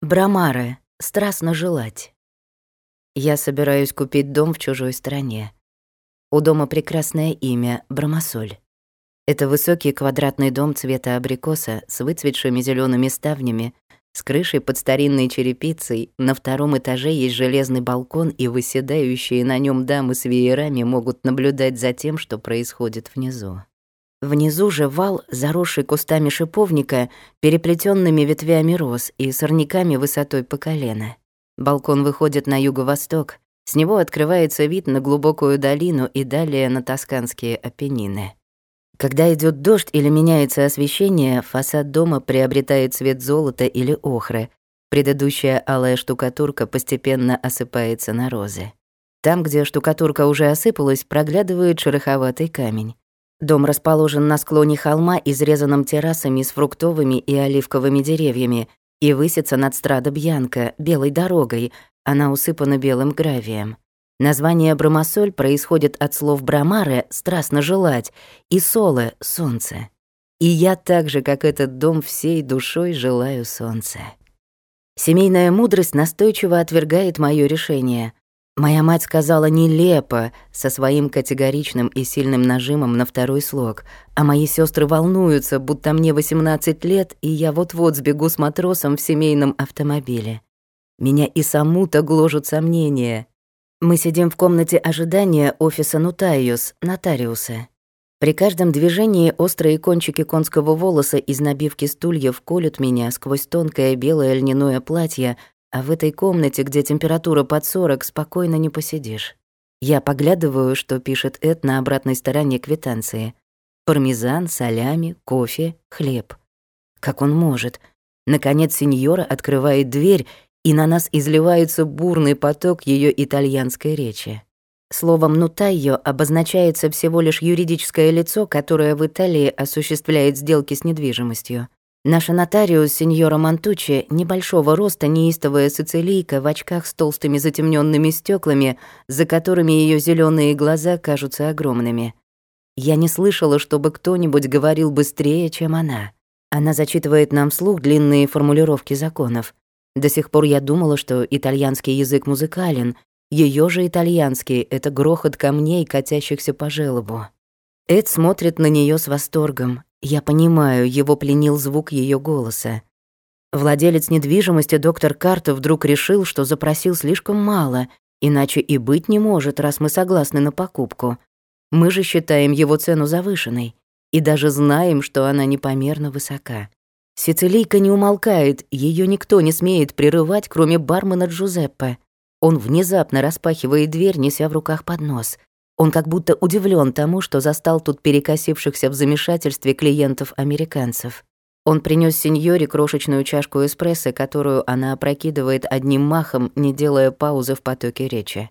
Брамары. Страстно желать. Я собираюсь купить дом в чужой стране. У дома прекрасное имя — Брамасоль. Это высокий квадратный дом цвета абрикоса с выцветшими зелеными ставнями, с крышей под старинной черепицей, на втором этаже есть железный балкон, и выседающие на нем дамы с веерами могут наблюдать за тем, что происходит внизу. Внизу же вал, заросший кустами шиповника, переплетенными ветвями роз и сорняками высотой по колено. Балкон выходит на юго-восток, с него открывается вид на глубокую долину и далее на тосканские Апеннины. Когда идет дождь или меняется освещение, фасад дома приобретает цвет золота или охры. Предыдущая алая штукатурка постепенно осыпается на розы. Там, где штукатурка уже осыпалась, проглядывает шероховатый камень. Дом расположен на склоне холма, изрезанном террасами с фруктовыми и оливковыми деревьями, и высится над Страдо Бьянко, белой дорогой, она усыпана белым гравием. Название Бромосоль происходит от слов «брамаре» — «страстно желать» и «соле» — «солнце». И я так же, как этот дом, всей душой желаю солнца. Семейная мудрость настойчиво отвергает мое решение. Моя мать сказала «нелепо» со своим категоричным и сильным нажимом на второй слог, а мои сестры волнуются, будто мне 18 лет, и я вот-вот сбегу с матросом в семейном автомобиле. Меня и саму-то гложут сомнения. Мы сидим в комнате ожидания офиса Нутайус, нотариуса. При каждом движении острые кончики конского волоса из набивки стульев колют меня сквозь тонкое белое льняное платье, а в этой комнате, где температура под 40, спокойно не посидишь. Я поглядываю, что пишет Эд на обратной стороне квитанции. Пармезан, солями, кофе, хлеб. Как он может? Наконец сеньора открывает дверь, и на нас изливается бурный поток ее итальянской речи. Словом «нутайо» обозначается всего лишь юридическое лицо, которое в Италии осуществляет сделки с недвижимостью. Наша нотариус, сеньора Мантучи, небольшого роста неистовая сицилийка в очках с толстыми затемненными стеклами, за которыми ее зеленые глаза кажутся огромными. Я не слышала, чтобы кто-нибудь говорил быстрее, чем она. Она зачитывает нам вслух длинные формулировки законов. До сих пор я думала, что итальянский язык музыкален, ее же итальянский — это грохот камней, катящихся по желобу. Эд смотрит на нее с восторгом, я понимаю, его пленил звук ее голоса. Владелец недвижимости доктор Карта вдруг решил, что запросил слишком мало, иначе и быть не может, раз мы согласны на покупку. Мы же считаем его цену завышенной и даже знаем, что она непомерно высока. Сицилийка не умолкает, ее никто не смеет прерывать, кроме бармена Джузеппе. Он внезапно распахивает дверь, неся в руках поднос. Он как будто удивлен тому, что застал тут перекосившихся в замешательстве клиентов-американцев. Он принес сеньоре крошечную чашку эспрессо, которую она опрокидывает одним махом, не делая паузы в потоке речи.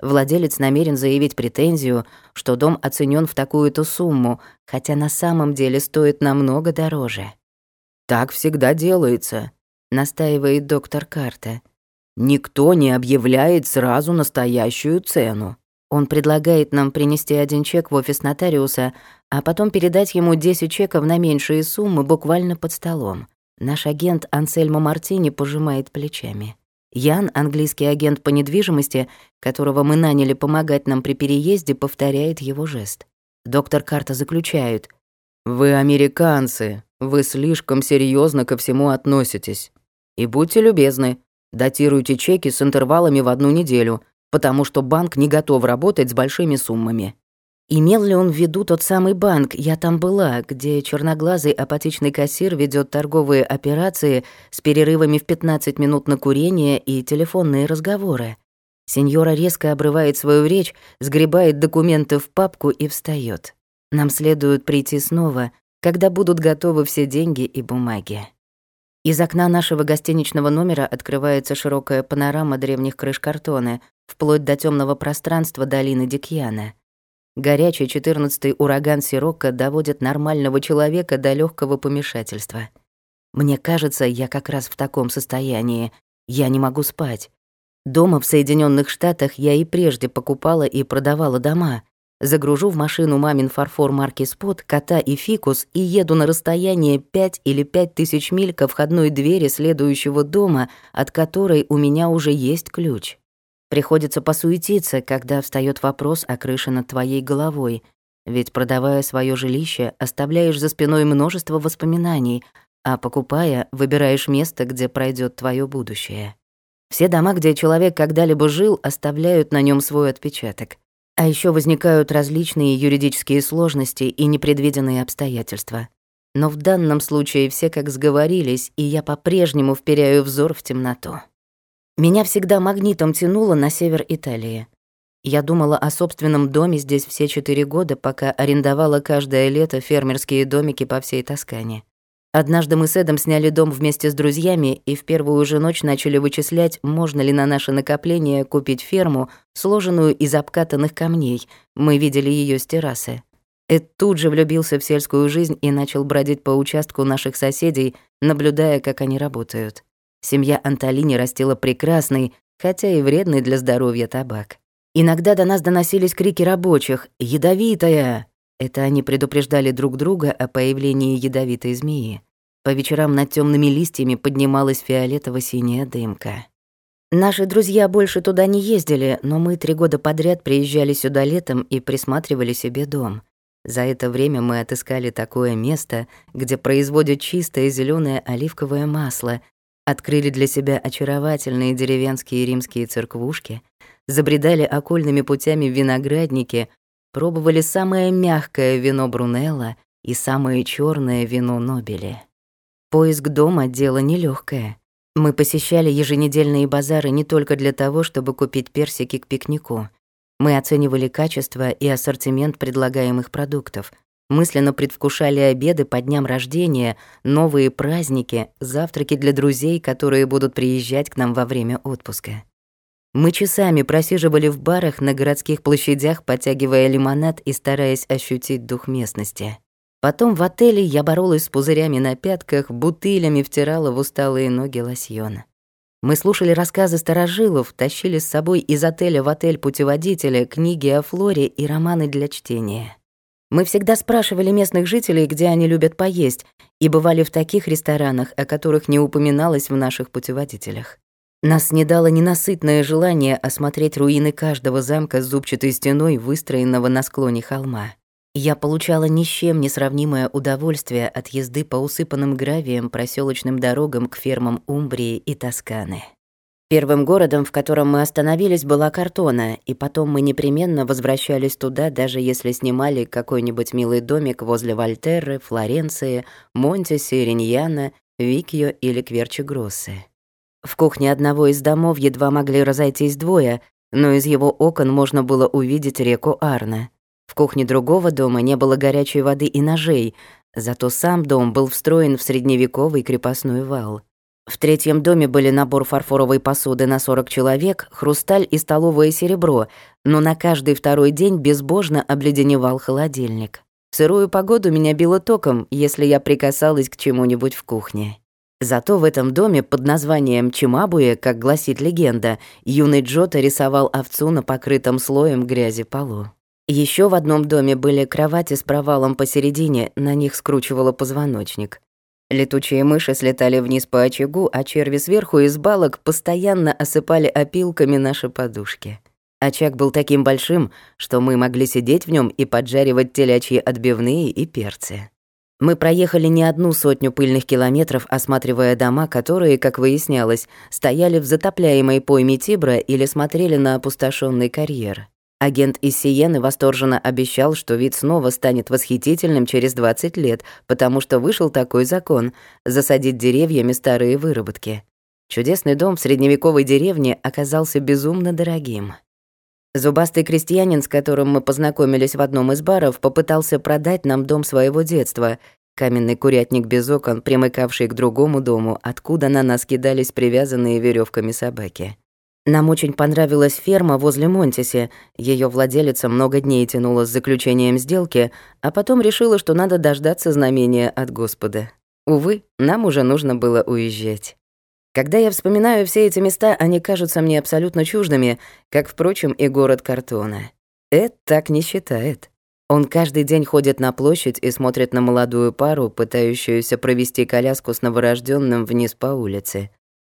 Владелец намерен заявить претензию, что дом оценен в такую-то сумму, хотя на самом деле стоит намного дороже. «Так всегда делается», — настаивает доктор Карта. «Никто не объявляет сразу настоящую цену. Он предлагает нам принести один чек в офис нотариуса, а потом передать ему 10 чеков на меньшие суммы буквально под столом. Наш агент Ансельмо Мартини пожимает плечами. Ян, английский агент по недвижимости, которого мы наняли помогать нам при переезде, повторяет его жест. Доктор Карта заключает. «Вы американцы, вы слишком серьезно ко всему относитесь. И будьте любезны, датируйте чеки с интервалами в одну неделю, потому что банк не готов работать с большими суммами. Имел ли он в виду тот самый банк, я там была, где черноглазый апатичный кассир ведет торговые операции с перерывами в 15 минут на курение и телефонные разговоры? Сеньора резко обрывает свою речь, сгребает документы в папку и встает. Нам следует прийти снова, когда будут готовы все деньги и бумаги. Из окна нашего гостиничного номера открывается широкая панорама древних крыш картона, вплоть до темного пространства долины Дикьяна. Горячий четырнадцатый ураган Сирокко доводит нормального человека до легкого помешательства. Мне кажется, я как раз в таком состоянии. Я не могу спать. Дома в Соединенных Штатах я и прежде покупала и продавала дома. Загружу в машину мамин фарфор марки «Спот», кота и фикус и еду на расстояние 5 или 5 тысяч миль ко входной двери следующего дома, от которой у меня уже есть ключ. Приходится посуетиться, когда встает вопрос о крыше над твоей головой, ведь продавая свое жилище, оставляешь за спиной множество воспоминаний, а покупая, выбираешь место, где пройдет твое будущее. Все дома, где человек когда-либо жил, оставляют на нем свой отпечаток. А еще возникают различные юридические сложности и непредвиденные обстоятельства. Но в данном случае все как сговорились, и я по-прежнему вперяю взор в темноту. Меня всегда магнитом тянуло на север Италии. Я думала о собственном доме здесь все четыре года, пока арендовала каждое лето фермерские домики по всей Тоскане. Однажды мы с Эдом сняли дом вместе с друзьями и в первую же ночь начали вычислять, можно ли на наше накопление купить ферму, сложенную из обкатанных камней. Мы видели ее с террасы. Эд тут же влюбился в сельскую жизнь и начал бродить по участку наших соседей, наблюдая, как они работают. Семья Анталини растила прекрасный, хотя и вредный для здоровья табак. Иногда до нас доносились крики рабочих «Ядовитая!» Это они предупреждали друг друга о появлении ядовитой змеи. По вечерам над темными листьями поднималась фиолетово-синяя дымка. Наши друзья больше туда не ездили, но мы три года подряд приезжали сюда летом и присматривали себе дом. За это время мы отыскали такое место, где производят чистое зеленое оливковое масло, открыли для себя очаровательные деревенские римские церквушки, забредали окольными путями в виноградники, пробовали самое мягкое вино Брунелла и самое черное вино Нобели. Поиск дома — дело нелегкое. Мы посещали еженедельные базары не только для того, чтобы купить персики к пикнику. Мы оценивали качество и ассортимент предлагаемых продуктов, мысленно предвкушали обеды по дням рождения, новые праздники, завтраки для друзей, которые будут приезжать к нам во время отпуска. Мы часами просиживали в барах на городских площадях, потягивая лимонад и стараясь ощутить дух местности. Потом в отеле я боролась с пузырями на пятках, бутылями втирала в усталые ноги лосьон. Мы слушали рассказы старожилов, тащили с собой из отеля в отель путеводителя, книги о флоре и романы для чтения. Мы всегда спрашивали местных жителей, где они любят поесть, и бывали в таких ресторанах, о которых не упоминалось в наших путеводителях. Нас не дало ненасытное желание осмотреть руины каждого замка с зубчатой стеной, выстроенного на склоне холма. Я получала ни с чем не сравнимое удовольствие от езды по усыпанным гравием проселочным дорогам к фермам Умбрии и Тосканы. Первым городом, в котором мы остановились, была Картона, и потом мы непременно возвращались туда, даже если снимали какой-нибудь милый домик возле Вольтерры, Флоренции, Монтеси, Риньяна, Викио или Кверчи-Гроссы. В кухне одного из домов едва могли разойтись двое, но из его окон можно было увидеть реку Арна. В кухне другого дома не было горячей воды и ножей, зато сам дом был встроен в средневековый крепостной вал. В третьем доме были набор фарфоровой посуды на 40 человек, хрусталь и столовое серебро, но на каждый второй день безбожно обледеневал холодильник. В сырую погоду меня било током, если я прикасалась к чему-нибудь в кухне. Зато в этом доме под названием Чимабуе, как гласит легенда, юный Джота рисовал овцу на покрытом слоем грязи полу. Еще в одном доме были кровати с провалом посередине, на них скручивало позвоночник. Летучие мыши слетали вниз по очагу, а черви сверху из балок постоянно осыпали опилками наши подушки. Очаг был таким большим, что мы могли сидеть в нем и поджаривать телячьи отбивные и перцы. Мы проехали не одну сотню пыльных километров, осматривая дома, которые, как выяснялось, стояли в затопляемой пойме Тибра или смотрели на опустошенный карьер. Агент из Сиены восторженно обещал, что вид снова станет восхитительным через 20 лет, потому что вышел такой закон — засадить деревьями старые выработки. Чудесный дом в средневековой деревне оказался безумно дорогим. Зубастый крестьянин, с которым мы познакомились в одном из баров, попытался продать нам дом своего детства. Каменный курятник без окон, примыкавший к другому дому, откуда на нас кидались привязанные веревками собаки. Нам очень понравилась ферма возле Монтиси. Ее владелица много дней тянула с заключением сделки, а потом решила, что надо дождаться знамения от Господа. Увы, нам уже нужно было уезжать. Когда я вспоминаю все эти места, они кажутся мне абсолютно чуждыми, как, впрочем, и город Картона. Эд так не считает. Он каждый день ходит на площадь и смотрит на молодую пару, пытающуюся провести коляску с новорожденным вниз по улице.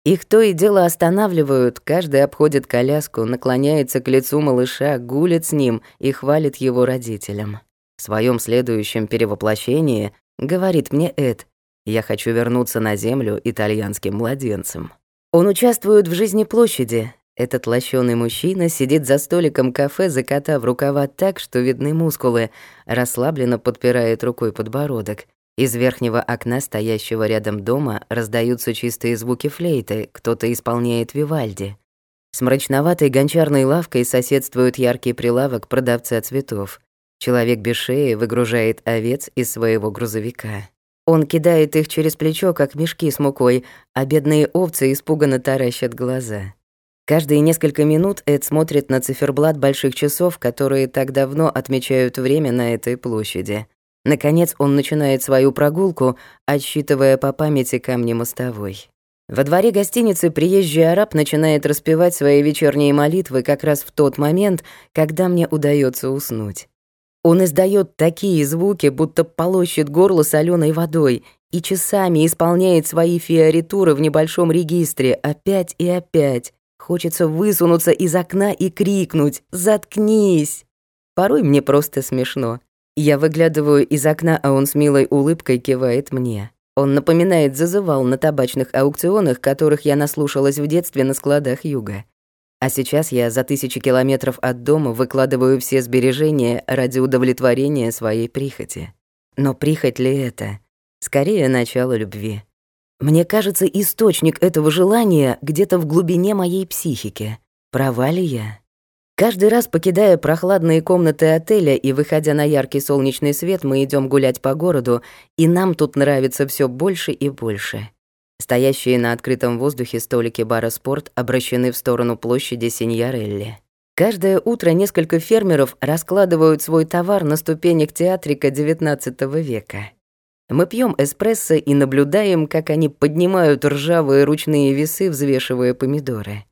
Их то и дело останавливают, каждый обходит коляску, наклоняется к лицу малыша, гулит с ним и хвалит его родителям. В своем следующем перевоплощении говорит мне Эд, я хочу вернуться на землю итальянским младенцем. Он участвует в жизни площади, этот лощеный мужчина сидит за столиком кафе, закатав рукава так, что видны мускулы, расслабленно подпирает рукой подбородок. Из верхнего окна, стоящего рядом дома, раздаются чистые звуки флейты, кто-то исполняет Вивальди. С мрачноватой гончарной лавкой соседствует яркий прилавок продавца цветов. Человек без шеи выгружает овец из своего грузовика. Он кидает их через плечо, как мешки с мукой, а бедные овцы испуганно таращат глаза. Каждые несколько минут Эд смотрит на циферблат больших часов, которые так давно отмечают время на этой площади. Наконец он начинает свою прогулку, отсчитывая по памяти камни мостовой. Во дворе гостиницы приезжий араб начинает распевать свои вечерние молитвы как раз в тот момент, когда мне удается уснуть. Он издает такие звуки, будто полощет горло соленой водой, и часами исполняет свои фиоритуры в небольшом регистре опять и опять. Хочется высунуться из окна и крикнуть «Заткнись!». Порой мне просто смешно. Я выглядываю из окна, а он с милой улыбкой кивает мне. Он напоминает зазывал на табачных аукционах, которых я наслушалась в детстве на складах юга. А сейчас я за тысячи километров от дома выкладываю все сбережения ради удовлетворения своей прихоти. Но прихоть ли это? Скорее, начало любви. Мне кажется, источник этого желания где-то в глубине моей психики. Права ли я? Каждый раз, покидая прохладные комнаты отеля и выходя на яркий солнечный свет, мы идем гулять по городу, и нам тут нравится все больше и больше. Стоящие на открытом воздухе столики бара «Спорт» обращены в сторону площади Синьярелли. Каждое утро несколько фермеров раскладывают свой товар на ступенях театрика XIX века. Мы пьем эспрессо и наблюдаем, как они поднимают ржавые ручные весы, взвешивая помидоры.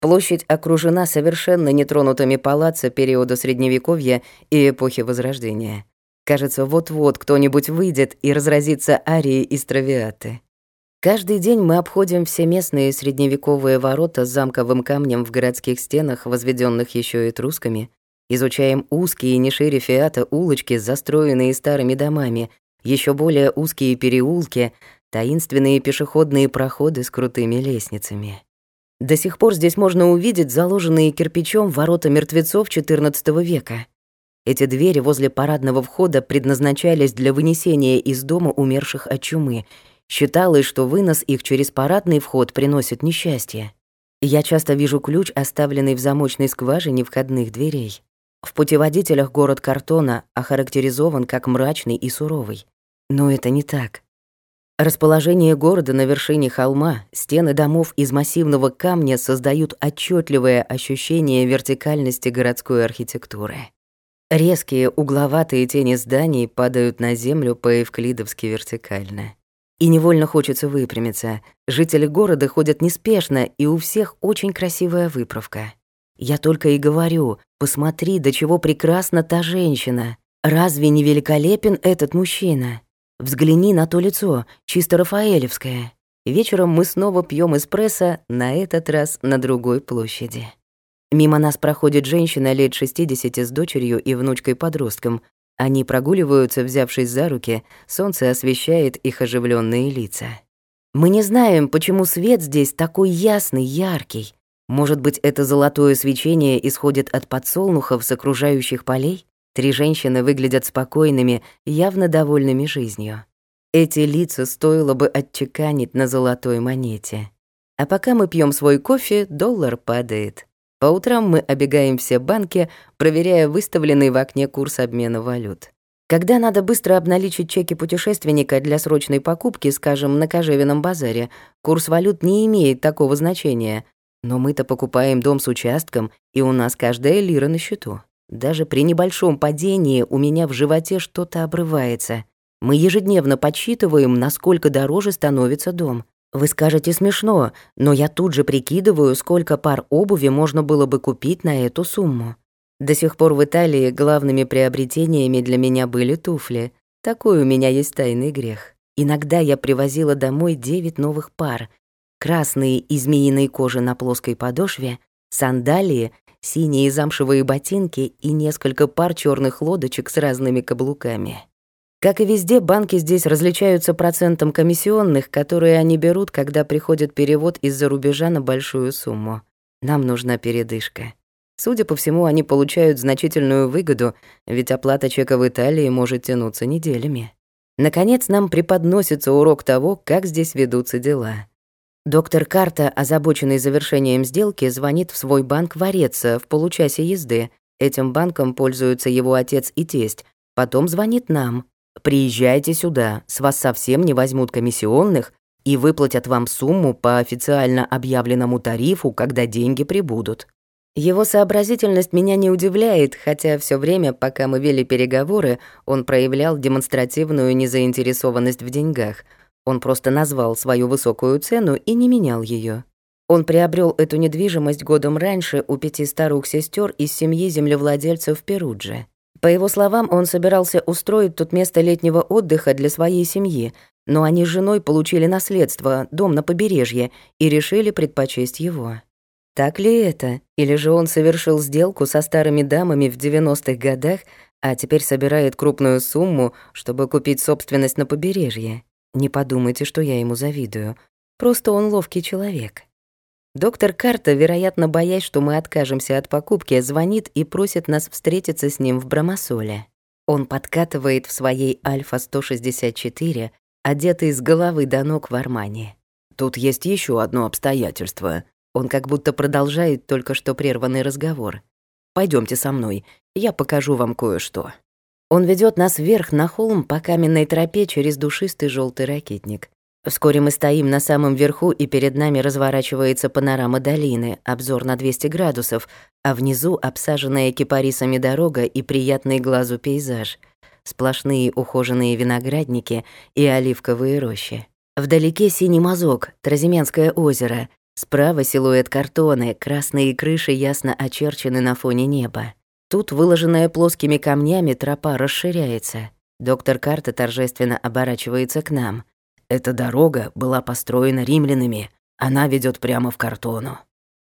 Площадь окружена совершенно нетронутыми палаццо периода Средневековья и эпохи Возрождения. Кажется, вот-вот кто-нибудь выйдет и разразится арией из травиаты. Каждый день мы обходим все местные средневековые ворота с замковым камнем в городских стенах, возведенных еще этрусками, изучаем узкие, не шире фиата улочки, застроенные старыми домами, еще более узкие переулки, таинственные пешеходные проходы с крутыми лестницами. До сих пор здесь можно увидеть заложенные кирпичом ворота мертвецов XIV века. Эти двери возле парадного входа предназначались для вынесения из дома умерших от чумы. Считалось, что вынос их через парадный вход приносит несчастье. Я часто вижу ключ, оставленный в замочной скважине входных дверей. В путеводителях город Картона охарактеризован как мрачный и суровый. Но это не так. Расположение города на вершине холма, стены домов из массивного камня создают отчетливое ощущение вертикальности городской архитектуры. Резкие угловатые тени зданий падают на землю по-эвклидовски вертикально. И невольно хочется выпрямиться. Жители города ходят неспешно, и у всех очень красивая выправка. Я только и говорю, посмотри, до чего прекрасна та женщина. Разве не великолепен этот мужчина? Взгляни на то лицо, чисто рафаэлевское. Вечером мы снова пьем эспрессо, на этот раз на другой площади. Мимо нас проходит женщина лет 60 с дочерью и внучкой-подростком. Они прогуливаются, взявшись за руки, солнце освещает их оживленные лица. Мы не знаем, почему свет здесь такой ясный, яркий. Может быть, это золотое свечение исходит от подсолнухов с окружающих полей? Три женщины выглядят спокойными, явно довольными жизнью. Эти лица стоило бы отчеканить на золотой монете. А пока мы пьем свой кофе, доллар падает. По утрам мы обегаем все банки, проверяя выставленный в окне курс обмена валют. Когда надо быстро обналичить чеки путешественника для срочной покупки, скажем, на кожевенном базаре, курс валют не имеет такого значения. Но мы-то покупаем дом с участком, и у нас каждая лира на счету. Даже при небольшом падении у меня в животе что-то обрывается. Мы ежедневно подсчитываем, насколько дороже становится дом. Вы скажете смешно, но я тут же прикидываю, сколько пар обуви можно было бы купить на эту сумму. До сих пор в Италии главными приобретениями для меня были туфли. Такой у меня есть тайный грех. Иногда я привозила домой девять новых пар. Красные из змеиной кожи на плоской подошве, сандалии, синие замшевые ботинки и несколько пар черных лодочек с разными каблуками. Как и везде, банки здесь различаются процентом комиссионных, которые они берут, когда приходит перевод из-за рубежа на большую сумму. Нам нужна передышка. Судя по всему, они получают значительную выгоду, ведь оплата чека в Италии может тянуться неделями. Наконец, нам преподносится урок того, как здесь ведутся дела. Доктор Карта, озабоченный завершением сделки, звонит в свой банк в Ореца в получасе езды. Этим банком пользуются его отец и тесть. Потом звонит нам. Приезжайте сюда, с вас совсем не возьмут комиссионных и выплатят вам сумму по официально объявленному тарифу, когда деньги прибудут. Его сообразительность меня не удивляет, хотя все время, пока мы вели переговоры, он проявлял демонстративную незаинтересованность в деньгах. Он просто назвал свою высокую цену и не менял ее. Он приобрел эту недвижимость годом раньше у пяти старых сестер из семьи землевладельцев Перуджи. По его словам, он собирался устроить тут место летнего отдыха для своей семьи, но они с женой получили наследство, дом на побережье, и решили предпочесть его. Так ли это? Или же он совершил сделку со старыми дамами в 90-х годах, а теперь собирает крупную сумму, чтобы купить собственность на побережье? Не подумайте, что я ему завидую. Просто он ловкий человек. Доктор Карта, вероятно, боясь, что мы откажемся от покупки, звонит и просит нас встретиться с ним в Брамасоле. Он подкатывает в своей Альфа-164, одетый с головы до ног в Армании. Тут есть еще одно обстоятельство. Он как будто продолжает только что прерванный разговор. Пойдемте со мной, я покажу вам кое-что. Он ведет нас вверх на холм по каменной тропе через душистый желтый ракетник. Вскоре мы стоим на самом верху, и перед нами разворачивается панорама долины, обзор на 200 градусов, а внизу обсаженная кипарисами дорога и приятный глазу пейзаж. Сплошные ухоженные виноградники и оливковые рощи. Вдалеке синий мазок, Тразименское озеро. Справа силуэт картоны, красные крыши ясно очерчены на фоне неба. Тут, выложенная плоскими камнями, тропа расширяется. Доктор Карта торжественно оборачивается к нам — эта дорога была построена римлянами. Она ведет прямо в картону.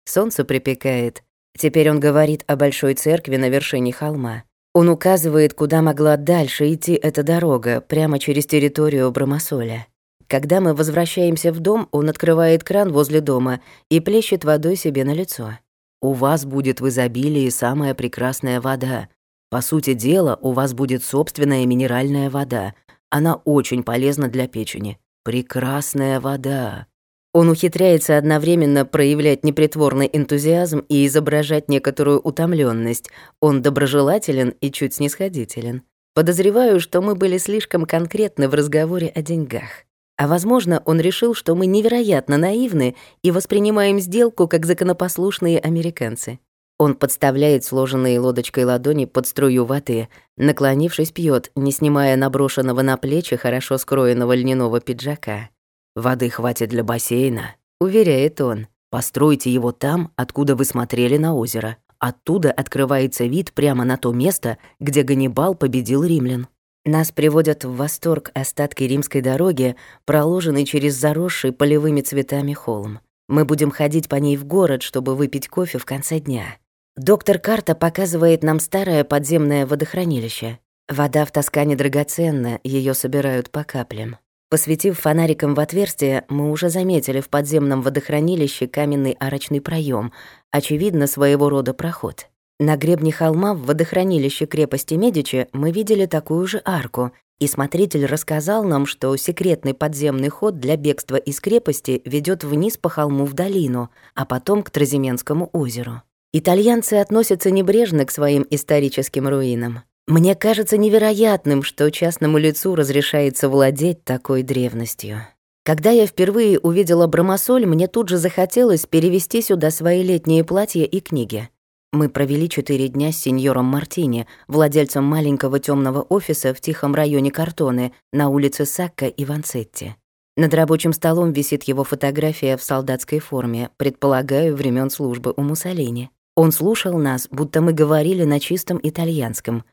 Солнце припекает. Теперь он говорит о большой церкви на вершине холма. Он указывает, куда могла дальше идти эта дорога, прямо через территорию Брамасоля. Когда мы возвращаемся в дом, он открывает кран возле дома и плещет водой себе на лицо. «У вас будет в изобилии самая прекрасная вода. По сути дела, у вас будет собственная минеральная вода. Она очень полезна для печени. Прекрасная вода. Он ухитряется одновременно проявлять непритворный энтузиазм и изображать некоторую утомленность. Он доброжелателен и чуть снисходителен. Подозреваю, что мы были слишком конкретны в разговоре о деньгах. А возможно, он решил, что мы невероятно наивны и воспринимаем сделку как законопослушные американцы. Он подставляет сложенные лодочкой ладони под струю воды, наклонившись, пьет, не снимая наброшенного на плечи хорошо скроенного льняного пиджака. «Воды хватит для бассейна», — уверяет он. «Постройте его там, откуда вы смотрели на озеро. Оттуда открывается вид прямо на то место, где Ганнибал победил римлян». Нас приводят в восторг остатки римской дороги, проложенной через заросший полевыми цветами холм. Мы будем ходить по ней в город, чтобы выпить кофе в конце дня. Доктор Карта показывает нам старое подземное водохранилище. Вода в Тоскане драгоценна, ее собирают по каплям. Посветив фонариком в отверстие, мы уже заметили в подземном водохранилище каменный арочный проем, очевидно, своего рода проход. На гребне холма в водохранилище крепости Медичи мы видели такую же арку, и смотритель рассказал нам, что секретный подземный ход для бегства из крепости ведет вниз по холму в долину, а потом к Тразименскому озеру. Итальянцы относятся небрежно к своим историческим руинам. Мне кажется невероятным, что частному лицу разрешается владеть такой древностью. Когда я впервые увидела Брамасоль, мне тут же захотелось перевести сюда свои летние платья и книги. Мы провели четыре дня с сеньором Мартини, владельцем маленького темного офиса в тихом районе Картоны на улице Сакка и Ванцетти. Над рабочим столом висит его фотография в солдатской форме, предполагаю, времен службы у Муссолини. Он слушал нас, будто мы говорили на чистом итальянском.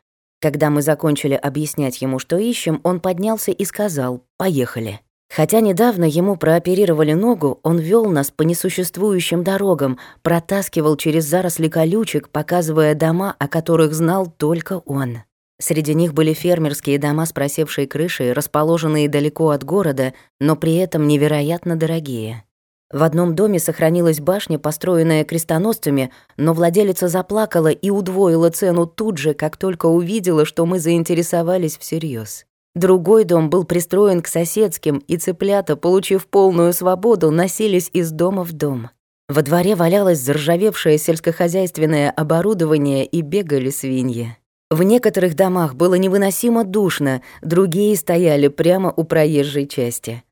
Когда мы закончили объяснять ему, что ищем, он поднялся и сказал «Поехали». Хотя недавно ему прооперировали ногу, он вел нас по несуществующим дорогам, протаскивал через заросли колючек, показывая дома, о которых знал только он. Среди них были фермерские дома с просевшей крышей, расположенные далеко от города, но при этом невероятно дорогие. В одном доме сохранилась башня, построенная крестоносцами, но владелица заплакала и удвоила цену тут же, как только увидела, что мы заинтересовались всерьез. Другой дом был пристроен к соседским, и цыплята, получив полную свободу, носились из дома в дом. Во дворе валялось заржавевшее сельскохозяйственное оборудование и бегали свиньи. В некоторых домах было невыносимо душно, другие стояли прямо у проезжей части.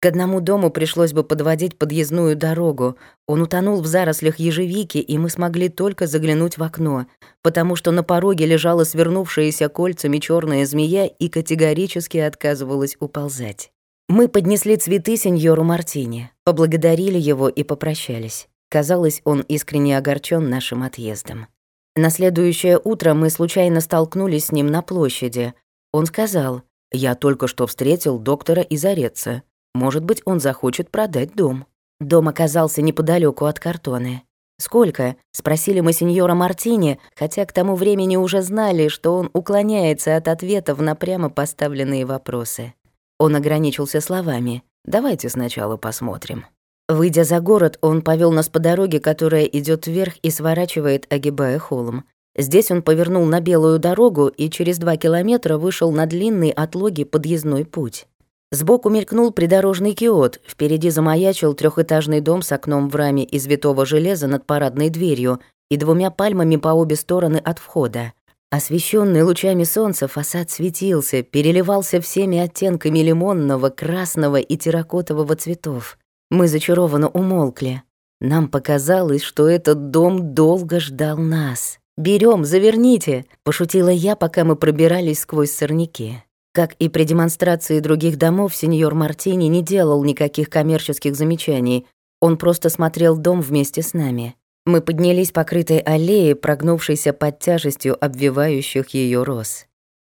К одному дому пришлось бы подводить подъездную дорогу. Он утонул в зарослях ежевики, и мы смогли только заглянуть в окно, потому что на пороге лежала свернувшаяся кольцами черная змея и категорически отказывалась уползать. Мы поднесли цветы сеньору Мартини, поблагодарили его и попрощались. Казалось, он искренне огорчен нашим отъездом. На следующее утро мы случайно столкнулись с ним на площади. Он сказал, «Я только что встретил доктора Изареца. Может быть, он захочет продать дом. Дом оказался неподалеку от картоны. «Сколько?» — спросили мы сеньора Мартини, хотя к тому времени уже знали, что он уклоняется от ответов на прямо поставленные вопросы. Он ограничился словами «давайте сначала посмотрим». Выйдя за город, он повел нас по дороге, которая идет вверх и сворачивает, огибая холм. Здесь он повернул на белую дорогу и через два километра вышел на длинный от логи подъездной путь. Сбоку мелькнул придорожный киот, впереди замаячил трехэтажный дом с окном в раме из витого железа над парадной дверью и двумя пальмами по обе стороны от входа. Освещенный лучами солнца фасад светился, переливался всеми оттенками лимонного, красного и терракотового цветов. Мы зачарованно умолкли. Нам показалось, что этот дом долго ждал нас. Берем, заверните!» — пошутила я, пока мы пробирались сквозь сорняки. Как и при демонстрации других домов, сеньор Мартини не делал никаких коммерческих замечаний. Он просто смотрел дом вместе с нами. Мы поднялись по крытой аллее, прогнувшейся под тяжестью обвивающих ее роз.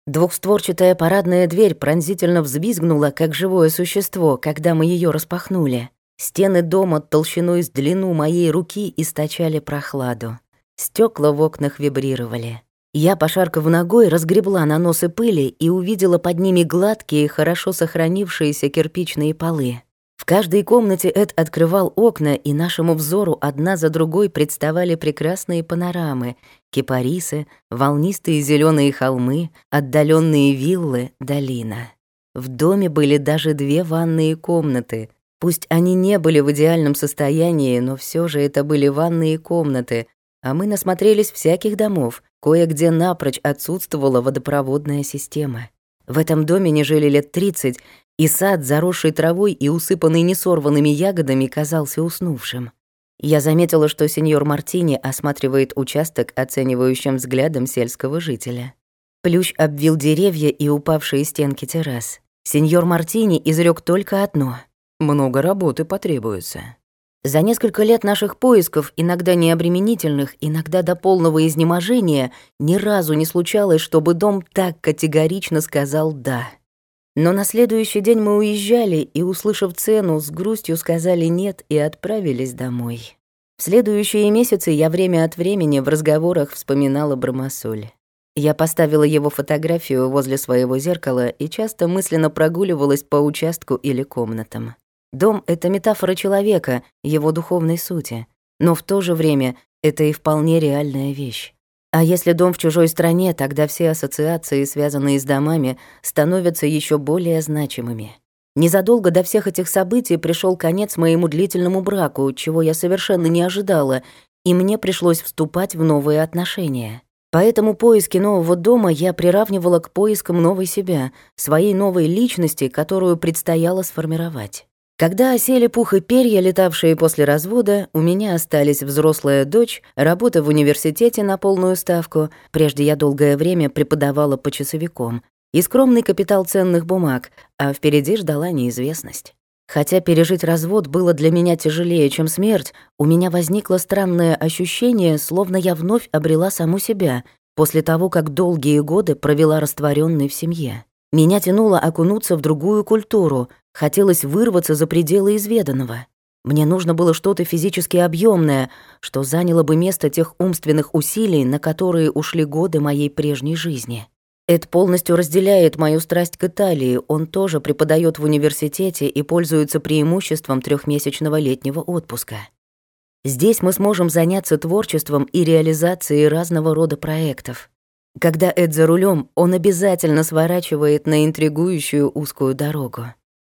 Двухстворчатая парадная дверь пронзительно взвизгнула, как живое существо, когда мы ее распахнули. Стены дома толщиной с длину моей руки источали прохладу. Стекла в окнах вибрировали. Я, пошаркав ногой, разгребла наносы пыли и увидела под ними гладкие, хорошо сохранившиеся кирпичные полы. В каждой комнате Эд открывал окна, и нашему взору одна за другой представали прекрасные панорамы, кипарисы, волнистые зеленые холмы, отдаленные виллы, долина. В доме были даже две ванные комнаты. Пусть они не были в идеальном состоянии, но все же это были ванные комнаты, а мы насмотрелись всяких домов, Кое-где напрочь отсутствовала водопроводная система. В этом доме не жили лет 30, и сад, заросший травой и усыпанный несорванными ягодами, казался уснувшим. Я заметила, что сеньор Мартини осматривает участок оценивающим взглядом сельского жителя. Плющ обвил деревья и упавшие стенки террас. Сеньор Мартини изрек только одно — «Много работы потребуется». За несколько лет наших поисков, иногда необременительных, иногда до полного изнеможения, ни разу не случалось, чтобы дом так категорично сказал «да». Но на следующий день мы уезжали и, услышав цену, с грустью сказали «нет» и отправились домой. В следующие месяцы я время от времени в разговорах вспоминала Бромосоль. Я поставила его фотографию возле своего зеркала и часто мысленно прогуливалась по участку или комнатам. Дом — это метафора человека, его духовной сути. Но в то же время это и вполне реальная вещь. А если дом в чужой стране, тогда все ассоциации, связанные с домами, становятся еще более значимыми. Незадолго до всех этих событий пришел конец моему длительному браку, чего я совершенно не ожидала, и мне пришлось вступать в новые отношения. Поэтому поиски нового дома я приравнивала к поискам новой себя, своей новой личности, которую предстояло сформировать. Когда осели пух и перья, летавшие после развода, у меня остались взрослая дочь, работа в университете на полную ставку, прежде я долгое время преподавала по часовикам, и скромный капитал ценных бумаг, а впереди ждала неизвестность. Хотя пережить развод было для меня тяжелее, чем смерть, у меня возникло странное ощущение, словно я вновь обрела саму себя после того, как долгие годы провела растворенной в семье. Меня тянуло окунуться в другую культуру, хотелось вырваться за пределы изведанного. Мне нужно было что-то физически объемное, что заняло бы место тех умственных усилий, на которые ушли годы моей прежней жизни. Эд полностью разделяет мою страсть к Италии. Он тоже преподает в университете и пользуется преимуществом трехмесячного летнего отпуска. Здесь мы сможем заняться творчеством и реализацией разного рода проектов. Когда Эд за рулем, он обязательно сворачивает на интригующую узкую дорогу.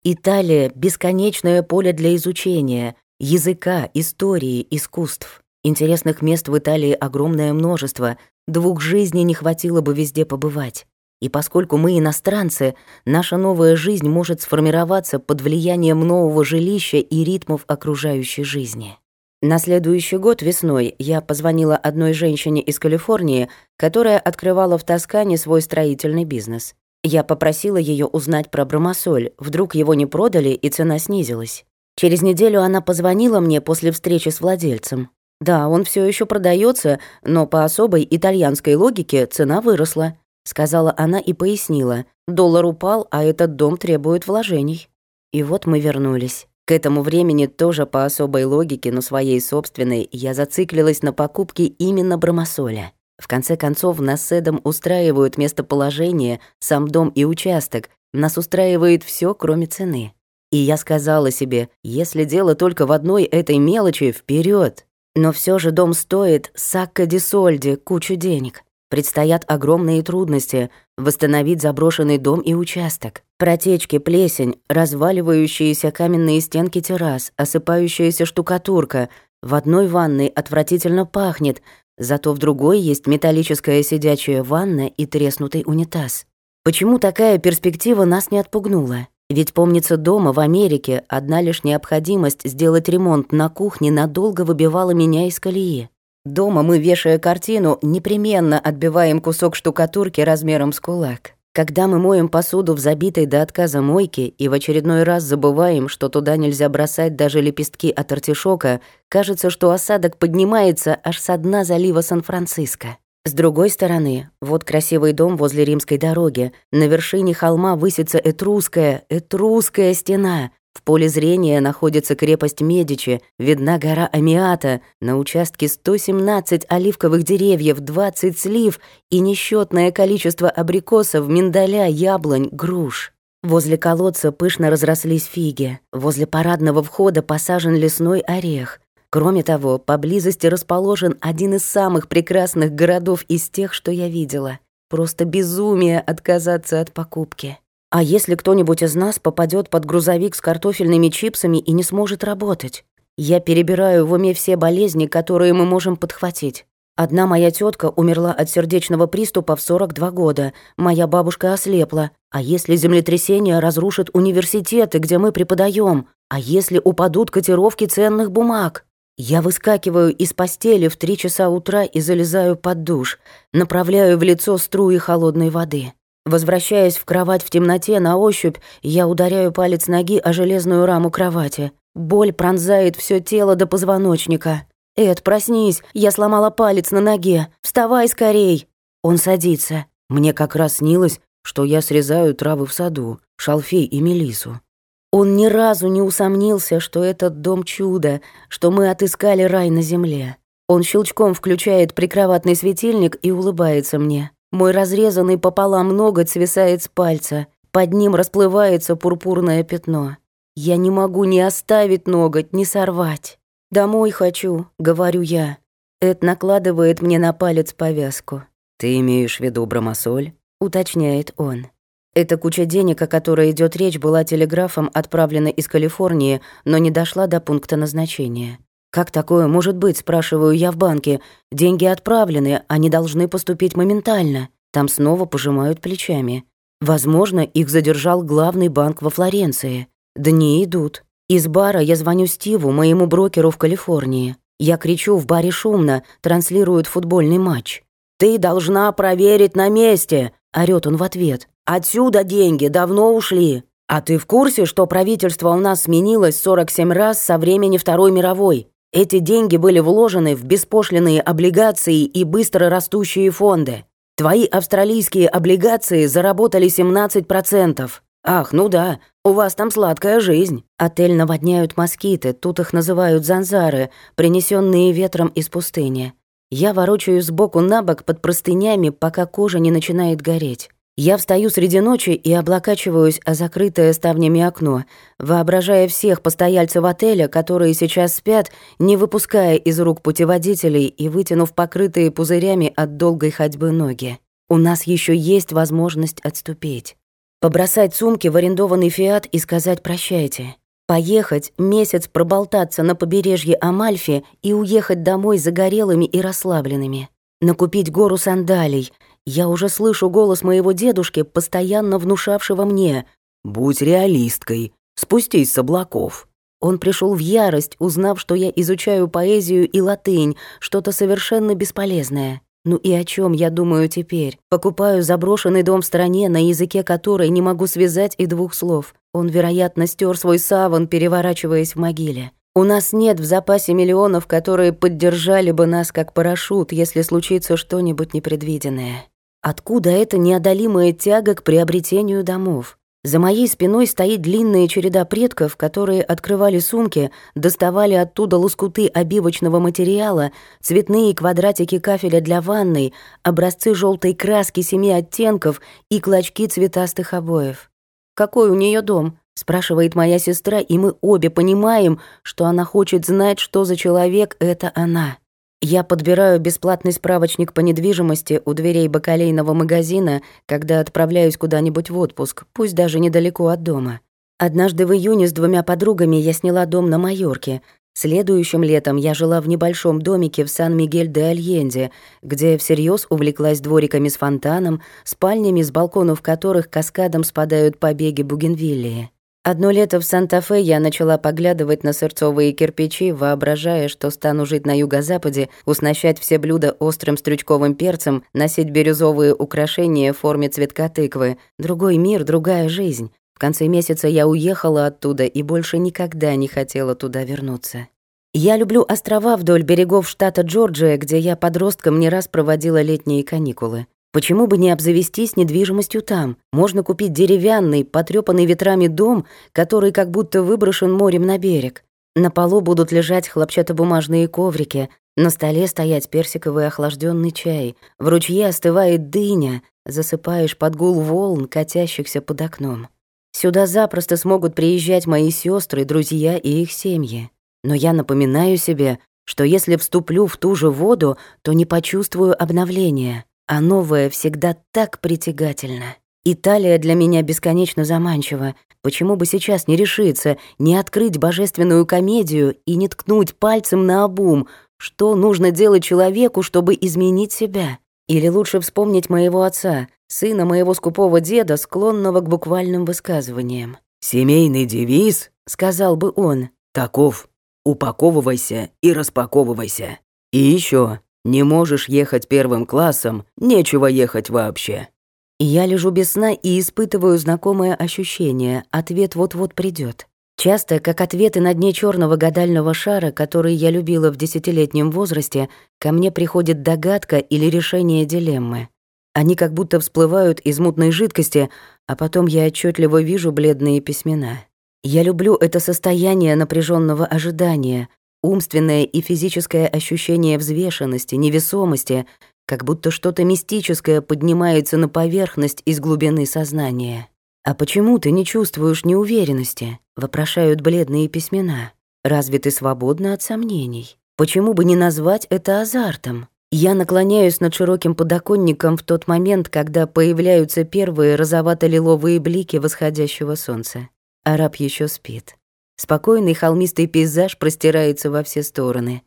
Италия — бесконечное поле для изучения, языка, истории, искусств. Интересных мест в Италии огромное множество, двух жизней не хватило бы везде побывать. И поскольку мы иностранцы, наша новая жизнь может сформироваться под влиянием нового жилища и ритмов окружающей жизни. На следующий год весной я позвонила одной женщине из Калифорнии, которая открывала в Тоскане свой строительный бизнес. Я попросила ее узнать про бромосоль, вдруг его не продали и цена снизилась. Через неделю она позвонила мне после встречи с владельцем. Да, он все еще продается, но по особой итальянской логике цена выросла, сказала она и пояснила. Доллар упал, а этот дом требует вложений. И вот мы вернулись. К этому времени тоже по особой логике, но своей собственной, я зациклилась на покупке именно бромосоля. В конце концов, нас с Эдом устраивают местоположение, сам дом и участок. Нас устраивает все, кроме цены. И я сказала себе, если дело только в одной этой мелочи, вперед. Но все же дом стоит сакка ди сольди, кучу денег. Предстоят огромные трудности — восстановить заброшенный дом и участок. Протечки, плесень, разваливающиеся каменные стенки террас, осыпающаяся штукатурка. В одной ванной отвратительно пахнет, зато в другой есть металлическая сидячая ванна и треснутый унитаз. Почему такая перспектива нас не отпугнула? Ведь, помнится, дома в Америке одна лишь необходимость сделать ремонт на кухне надолго выбивала меня из колеи. Дома мы, вешая картину, непременно отбиваем кусок штукатурки размером с кулак. Когда мы моем посуду в забитой до отказа мойке и в очередной раз забываем, что туда нельзя бросать даже лепестки от артишока, кажется, что осадок поднимается аж со дна залива Сан-Франциско. С другой стороны, вот красивый дом возле римской дороги. На вершине холма высится этрусская, этрусская стена. В поле зрения находится крепость Медичи, видна гора Амиата, на участке 117 оливковых деревьев, 20 слив и несчетное количество абрикосов, миндаля, яблонь, груш. Возле колодца пышно разрослись фиги, возле парадного входа посажен лесной орех. Кроме того, поблизости расположен один из самых прекрасных городов из тех, что я видела. Просто безумие отказаться от покупки. А если кто-нибудь из нас попадет под грузовик с картофельными чипсами и не сможет работать? Я перебираю в уме все болезни, которые мы можем подхватить. Одна моя тетка умерла от сердечного приступа в 42 года, моя бабушка ослепла. А если землетрясение разрушит университеты, где мы преподаем? А если упадут котировки ценных бумаг? Я выскакиваю из постели в три часа утра и залезаю под душ, направляю в лицо струи холодной воды. Возвращаясь в кровать в темноте на ощупь, я ударяю палец ноги о железную раму кровати. Боль пронзает все тело до позвоночника. «Эд, проснись, я сломала палец на ноге. Вставай скорей!» Он садится. Мне как раз снилось, что я срезаю травы в саду, шалфей и мелису. Он ни разу не усомнился, что этот дом чудо, что мы отыскали рай на земле. Он щелчком включает прикроватный светильник и улыбается мне. Мой разрезанный пополам ноготь свисает с пальца. Под ним расплывается пурпурное пятно. Я не могу ни оставить ноготь, ни сорвать. «Домой хочу», — говорю я. Эд накладывает мне на палец повязку. «Ты имеешь в виду бромосоль?» — уточняет он. Эта куча денег, о которой идет речь, была телеграфом отправлена из Калифорнии, но не дошла до пункта назначения. «Как такое может быть?» – спрашиваю я в банке. «Деньги отправлены, они должны поступить моментально». Там снова пожимают плечами. Возможно, их задержал главный банк во Флоренции. Дни идут. Из бара я звоню Стиву, моему брокеру в Калифорнии. Я кричу, в баре шумно, транслируют футбольный матч. «Ты должна проверить на месте!» – орёт он в ответ. Отсюда деньги давно ушли. «А ты в курсе, что правительство у нас сменилось 47 раз со времени Второй мировой? Эти деньги были вложены в беспошлиные облигации и быстро растущие фонды. Твои австралийские облигации заработали 17%. Ах, ну да, у вас там сладкая жизнь. Отель наводняют москиты, тут их называют занзары, принесенные ветром из пустыни. Я ворочаюсь сбоку на бок под простынями, пока кожа не начинает гореть. Я встаю среди ночи и облокачиваюсь о закрытое ставнями окно, воображая всех постояльцев отеля, которые сейчас спят, не выпуская из рук путеводителей и вытянув покрытые пузырями от долгой ходьбы ноги. У нас еще есть возможность отступить. Побросать сумки в арендованный «Фиат» и сказать «прощайте». Поехать, месяц проболтаться на побережье Амальфи и уехать домой загорелыми и расслабленными. Накупить гору сандалий — я уже слышу голос моего дедушки, постоянно внушавшего мне «Будь реалисткой, спустись с облаков». Он пришел в ярость, узнав, что я изучаю поэзию и латынь, что-то совершенно бесполезное. Ну и о чем я думаю теперь? Покупаю заброшенный дом в стране, на языке которой не могу связать и двух слов. Он, вероятно, стер свой саван, переворачиваясь в могиле. У нас нет в запасе миллионов, которые поддержали бы нас как парашют, если случится что-нибудь непредвиденное. Откуда эта неодолимая тяга к приобретению домов? За моей спиной стоит длинная череда предков, которые открывали сумки, доставали оттуда лоскуты обивочного материала, цветные квадратики кафеля для ванной, образцы желтой краски семи оттенков и клочки цветастых обоев. «Какой у нее дом?» — спрашивает моя сестра, и мы обе понимаем, что она хочет знать, что за человек это она. Я подбираю бесплатный справочник по недвижимости у дверей бакалейного магазина, когда отправляюсь куда-нибудь в отпуск, пусть даже недалеко от дома. Однажды в июне с двумя подругами я сняла дом на Майорке. Следующим летом я жила в небольшом домике в Сан-Мигель-де-Альенде, где всерьез увлеклась двориками с фонтаном, спальнями, с балконов которых каскадом спадают побеги бугенвиллии. Одно лето в Санта-Фе я начала поглядывать на сырцовые кирпичи, воображая, что стану жить на юго-западе, уснащать все блюда острым стрючковым перцем, носить бирюзовые украшения в форме цветка тыквы. Другой мир, другая жизнь. В конце месяца я уехала оттуда и больше никогда не хотела туда вернуться. Я люблю острова вдоль берегов штата Джорджия, где я подростком не раз проводила летние каникулы. Почему бы не обзавестись недвижимостью там? Можно купить деревянный, потрёпанный ветрами дом, который как будто выброшен морем на берег. На полу будут лежать хлопчатобумажные коврики, на столе стоять персиковый охлажденный чай, в ручье остывает дыня, засыпаешь под гул волн, катящихся под окном. Сюда запросто смогут приезжать мои сестры, друзья и их семьи. Но я напоминаю себе, что если вступлю в ту же воду, то не почувствую обновления. А новое всегда так притягательно. Италия для меня бесконечно заманчива. Почему бы сейчас не решиться, не открыть божественную комедию и не ткнуть пальцем на обум, что нужно делать человеку, чтобы изменить себя? Или лучше вспомнить моего отца, сына моего скупого деда, склонного к буквальным высказываниям. «Семейный девиз», — сказал бы он, — «таков. Упаковывайся и распаковывайся. И еще не можешь ехать первым классом, нечего ехать вообще. Я лежу без сна и испытываю знакомое ощущение. Ответ вот-вот придет. Часто, как ответы на дне черного гадального шара, который я любила в десятилетнем возрасте, ко мне приходит догадка или решение дилеммы. Они как будто всплывают из мутной жидкости, а потом я отчетливо вижу бледные письмена. Я люблю это состояние напряженного ожидания, умственное и физическое ощущение взвешенности, невесомости, как будто что-то мистическое поднимается на поверхность из глубины сознания. «А почему ты не чувствуешь неуверенности?» — вопрошают бледные письмена. «Разве ты свободна от сомнений? Почему бы не назвать это азартом?» Я наклоняюсь над широким подоконником в тот момент, когда появляются первые розовато-лиловые блики восходящего солнца. Араб еще спит. Спокойный холмистый пейзаж простирается во все стороны.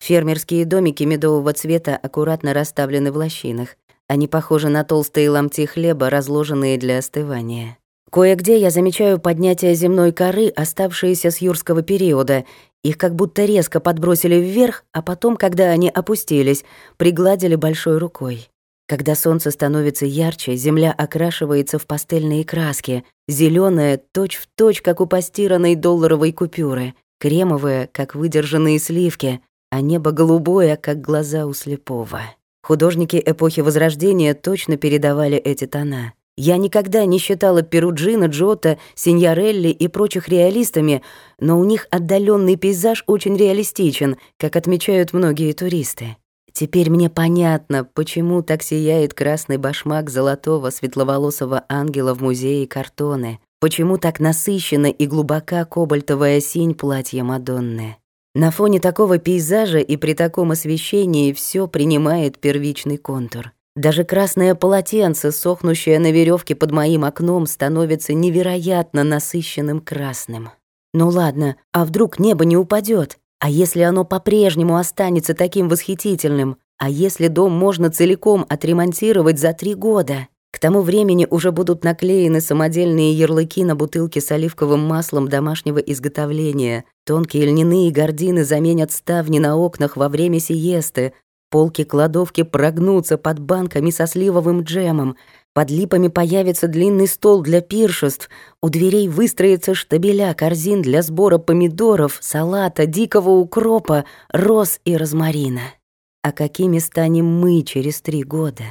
Фермерские домики медового цвета аккуратно расставлены в лощинах. Они похожи на толстые ломти хлеба, разложенные для остывания. Кое-где я замечаю поднятие земной коры, оставшиеся с юрского периода. Их как будто резко подбросили вверх, а потом, когда они опустились, пригладили большой рукой. Когда солнце становится ярче, земля окрашивается в пастельные краски, зеленая точь-в-точь, точь, как у постиранной долларовой купюры, кремовая, как выдержанные сливки, а небо голубое, как глаза у слепого. Художники эпохи Возрождения точно передавали эти тона. Я никогда не считала Перуджина, Джота, Синьорелли и прочих реалистами, но у них отдаленный пейзаж очень реалистичен, как отмечают многие туристы. Теперь мне понятно, почему так сияет красный башмак золотого светловолосого ангела в музее картоны, почему так насыщена и глубока кобальтовая синь платья Мадонны. На фоне такого пейзажа и при таком освещении все принимает первичный контур. Даже красное полотенце, сохнущее на веревке под моим окном, становится невероятно насыщенным красным. Ну ладно, а вдруг небо не упадет? А если оно по-прежнему останется таким восхитительным? А если дом можно целиком отремонтировать за три года? К тому времени уже будут наклеены самодельные ярлыки на бутылки с оливковым маслом домашнего изготовления. Тонкие льняные гардины заменят ставни на окнах во время сиесты. Полки кладовки прогнутся под банками со сливовым джемом. Под липами появится длинный стол для пиршеств, у дверей выстроятся штабеля корзин для сбора помидоров, салата, дикого укропа, роз и розмарина. А какими станем мы через три года?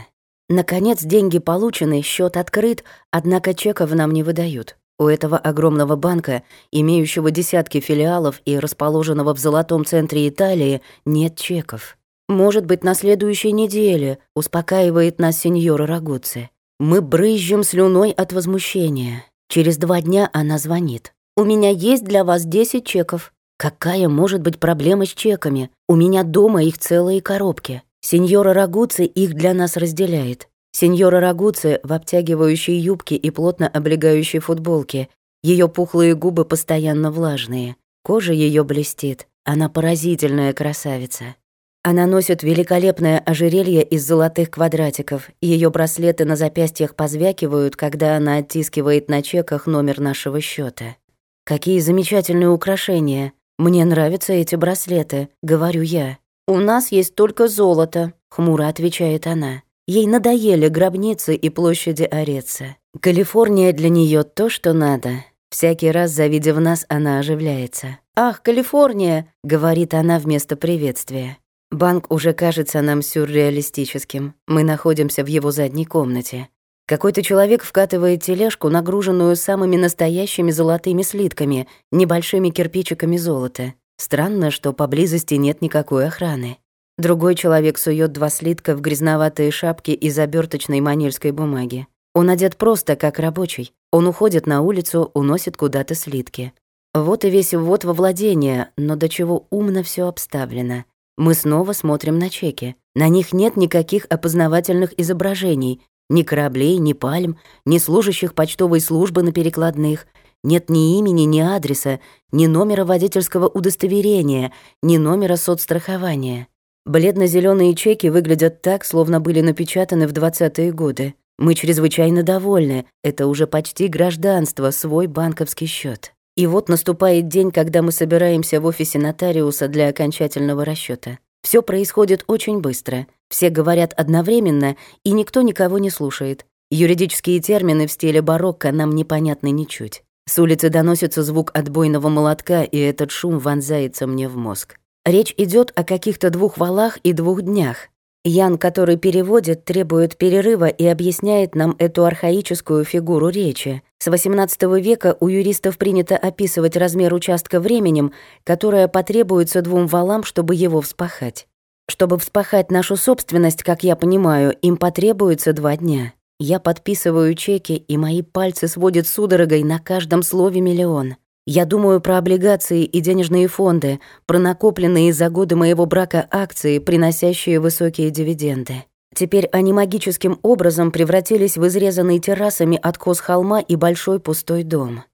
Наконец, деньги получены, счет открыт, однако чеков нам не выдают. У этого огромного банка, имеющего десятки филиалов и расположенного в золотом центре Италии, нет чеков. Может быть, на следующей неделе, успокаивает нас сеньора Рагуци. Мы брызжем слюной от возмущения. Через два дня она звонит. «У меня есть для вас 10 чеков». Какая может быть проблема с чеками? У меня дома их целые коробки. Сеньора Рагуци их для нас разделяет. Сеньора Рагуци в обтягивающей юбке и плотно облегающей футболке. Ее пухлые губы постоянно влажные. Кожа ее блестит. Она поразительная красавица. Она носит великолепное ожерелье из золотых квадратиков. Ее браслеты на запястьях позвякивают, когда она оттискивает на чеках номер нашего счета. Какие замечательные украшения. Мне нравятся эти браслеты, говорю я. У нас есть только золото, хмуро отвечает она. Ей надоели гробницы и площади Ореца. Калифорния для нее то, что надо. Всякий раз, завидев нас, она оживляется. «Ах, Калифорния!» — говорит она вместо приветствия. Банк уже кажется нам сюрреалистическим. Мы находимся в его задней комнате. Какой-то человек вкатывает тележку, нагруженную самыми настоящими золотыми слитками, небольшими кирпичиками золота. Странно, что поблизости нет никакой охраны. Другой человек сует два слитка в грязноватые шапки из оберточной манильской бумаги. Он одет просто, как рабочий. Он уходит на улицу, уносит куда-то слитки. Вот и весь ввод во владение, но до чего умно все обставлено. Мы снова смотрим на чеки. На них нет никаких опознавательных изображений, ни кораблей, ни пальм, ни служащих почтовой службы на перекладных, нет ни имени, ни адреса, ни номера водительского удостоверения, ни номера соцстрахования. бледно зеленые чеки выглядят так, словно были напечатаны в 20-е годы. Мы чрезвычайно довольны, это уже почти гражданство, свой банковский счет. И вот наступает день, когда мы собираемся в офисе нотариуса для окончательного расчета. Все происходит очень быстро. Все говорят одновременно, и никто никого не слушает. Юридические термины в стиле барокко нам непонятны ничуть. С улицы доносится звук отбойного молотка, и этот шум вонзается мне в мозг. Речь идет о каких-то двух валах и двух днях. Ян, который переводит, требует перерыва и объясняет нам эту архаическую фигуру речи. С XVIII века у юристов принято описывать размер участка временем, которое потребуется двум валам, чтобы его вспахать. Чтобы вспахать нашу собственность, как я понимаю, им потребуется два дня. Я подписываю чеки, и мои пальцы сводят судорогой на каждом слове миллион. Я думаю про облигации и денежные фонды, про накопленные за годы моего брака акции, приносящие высокие дивиденды. Теперь они магическим образом превратились в изрезанный террасами откос холма и большой пустой дом.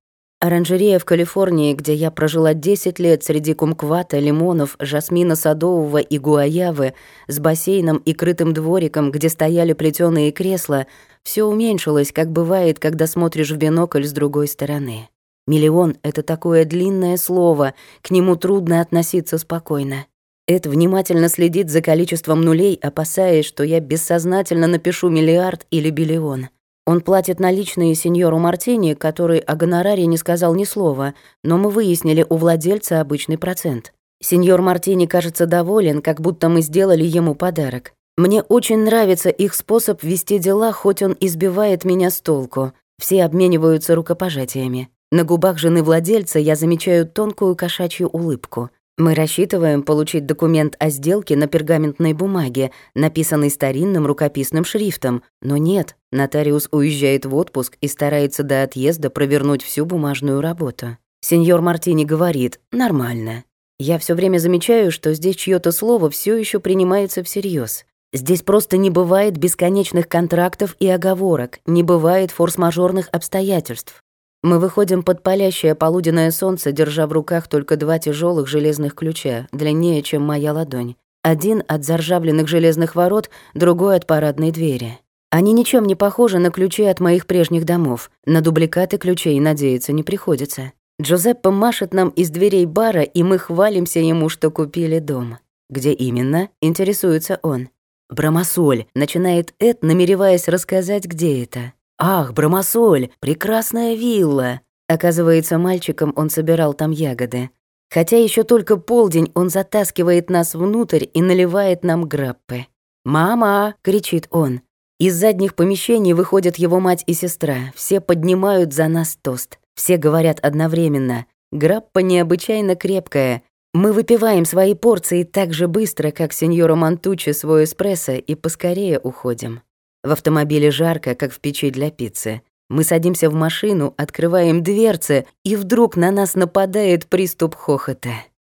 Оранжерея в Калифорнии, где я прожила 10 лет среди кумквата, лимонов, жасмина садового и гуаявы, с бассейном и крытым двориком, где стояли плетёные кресла, все уменьшилось, как бывает, когда смотришь в бинокль с другой стороны. Миллион — это такое длинное слово, к нему трудно относиться спокойно. Эд внимательно следит за количеством нулей, опасаясь, что я бессознательно напишу миллиард или биллион. Он платит наличные сеньору Мартини, который о гонораре не сказал ни слова, но мы выяснили у владельца обычный процент. Сеньор Мартини кажется доволен, как будто мы сделали ему подарок. Мне очень нравится их способ вести дела, хоть он избивает меня с толку. Все обмениваются рукопожатиями. На губах жены владельца я замечаю тонкую кошачью улыбку. Мы рассчитываем получить документ о сделке на пергаментной бумаге, написанный старинным рукописным шрифтом, но нет, нотариус уезжает в отпуск и старается до отъезда провернуть всю бумажную работу. Сеньор Мартини говорит «нормально». Я все время замечаю, что здесь чьё то слово все еще принимается всерьез. Здесь просто не бывает бесконечных контрактов и оговорок, не бывает форс-мажорных обстоятельств. Мы выходим под палящее полуденное солнце, держа в руках только два тяжелых железных ключа, длиннее, чем моя ладонь. Один от заржавленных железных ворот, другой от парадной двери. Они ничем не похожи на ключи от моих прежних домов. На дубликаты ключей надеяться не приходится. Джузеппе машет нам из дверей бара, и мы хвалимся ему, что купили дом. Где именно, интересуется он. «Бромосоль», — начинает Эд, намереваясь рассказать, где это. «Ах, Бромосоль, прекрасная вилла!» Оказывается, мальчиком он собирал там ягоды. Хотя еще только полдень он затаскивает нас внутрь и наливает нам граппы. «Мама!» — кричит он. Из задних помещений выходят его мать и сестра. Все поднимают за нас тост. Все говорят одновременно. Граппа необычайно крепкая. Мы выпиваем свои порции так же быстро, как сеньора Мантучи свой эспрессо, и поскорее уходим. В автомобиле жарко, как в печи для пиццы. Мы садимся в машину, открываем дверцы, и вдруг на нас нападает приступ хохота.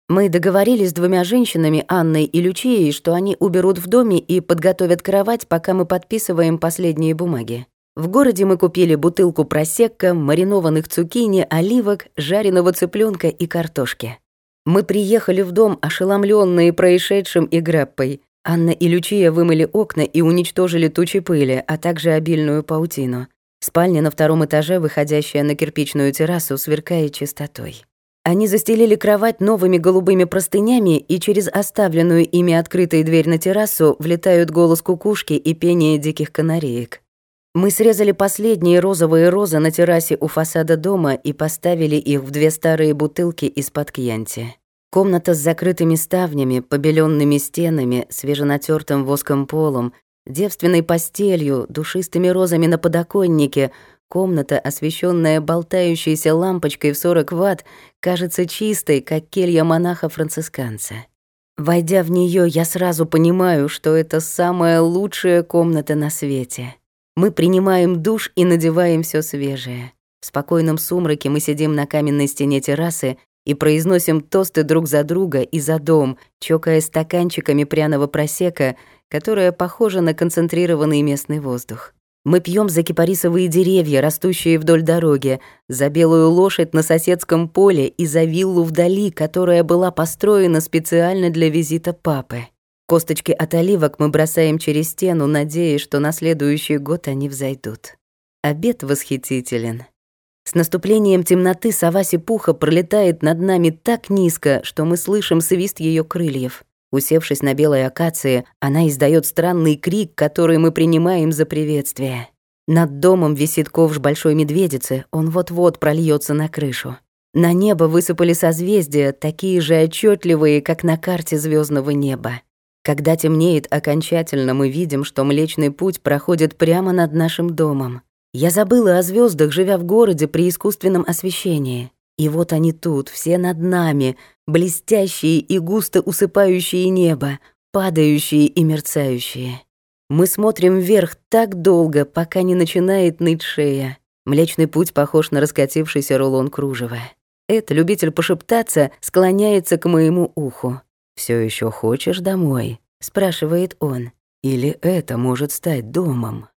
Мы договорились с двумя женщинами, Анной и Лючией, что они уберут в доме и подготовят кровать, пока мы подписываем последние бумаги. В городе мы купили бутылку просекка, маринованных цукини, оливок, жареного цыпленка и картошки. Мы приехали в дом, ошеломленные происшедшим и граппой. Анна и Лючия вымыли окна и уничтожили тучи пыли, а также обильную паутину. Спальня на втором этаже, выходящая на кирпичную террасу, сверкает чистотой. Они застелили кровать новыми голубыми простынями, и через оставленную ими открытую дверь на террасу влетают голос кукушки и пение диких канареек. Мы срезали последние розовые розы на террасе у фасада дома и поставили их в две старые бутылки из-под кьянти. Комната с закрытыми ставнями, побеленными стенами, свеженатертым воском полом, девственной постелью, душистыми розами на подоконнике, комната, освещенная болтающейся лампочкой в 40 ватт, кажется чистой, как келья монаха-францисканца. Войдя в нее, я сразу понимаю, что это самая лучшая комната на свете. Мы принимаем душ и надеваем все свежее. В спокойном сумраке мы сидим на каменной стене террасы и произносим тосты друг за друга и за дом, чокая стаканчиками пряного просека, которое похоже на концентрированный местный воздух. Мы пьем за кипарисовые деревья, растущие вдоль дороги, за белую лошадь на соседском поле и за виллу вдали, которая была построена специально для визита папы. Косточки от оливок мы бросаем через стену, надеясь, что на следующий год они взойдут. Обед восхитителен. С наступлением темноты сова Сипуха пролетает над нами так низко, что мы слышим свист ее крыльев. Усевшись на белой акации, она издает странный крик, который мы принимаем за приветствие. Над домом висит ковш большой медведицы, он вот-вот прольется на крышу. На небо высыпали созвездия, такие же отчетливые, как на карте звездного неба. Когда темнеет окончательно, мы видим, что Млечный Путь проходит прямо над нашим домом. Я забыла о звездах, живя в городе при искусственном освещении. И вот они тут, все над нами, блестящие и густо усыпающие небо, падающие и мерцающие. Мы смотрим вверх так долго, пока не начинает ныть шея. Млечный путь похож на раскатившийся рулон кружева. Эд, любитель пошептаться, склоняется к моему уху. Все еще хочешь домой?» — спрашивает он. «Или это может стать домом?»